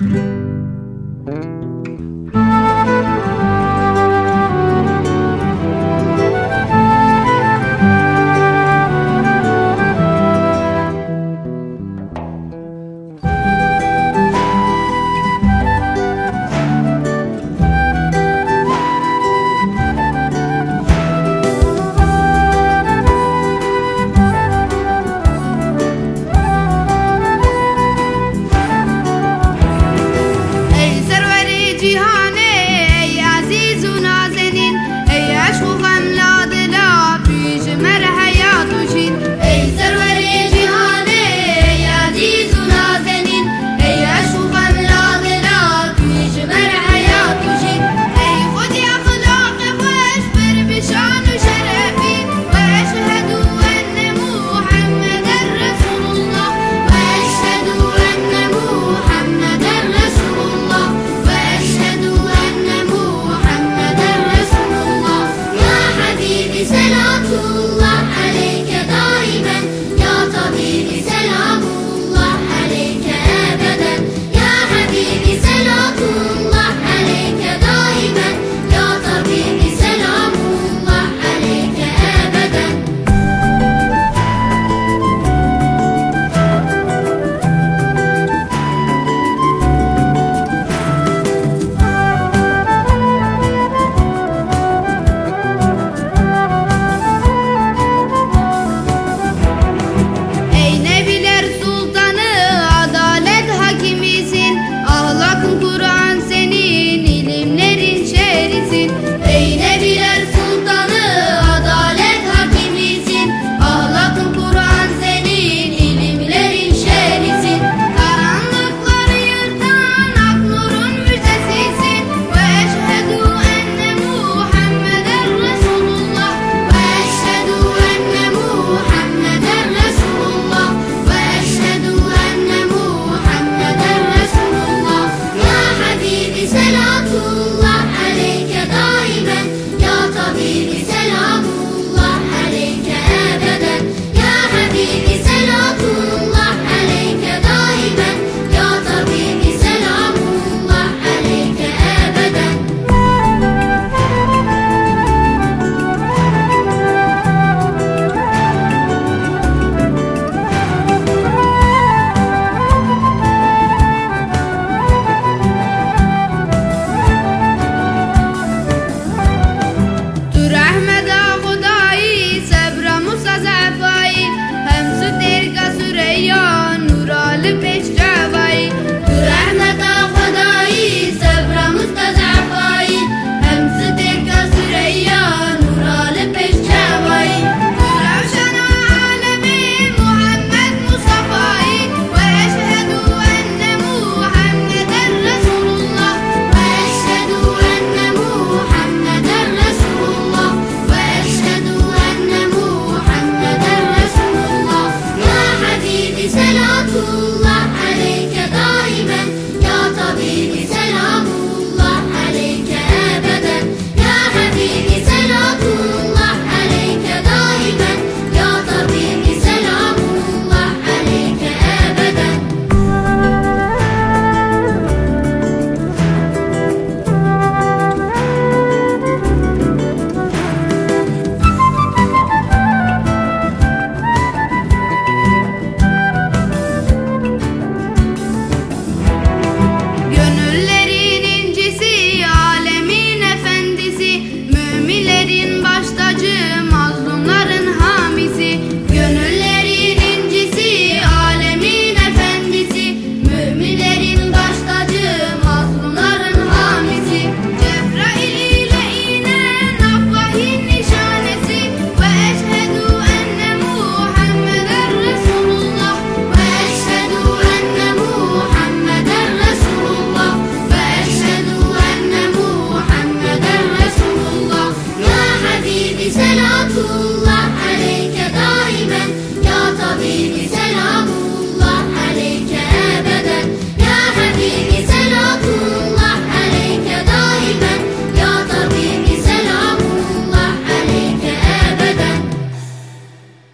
You. school.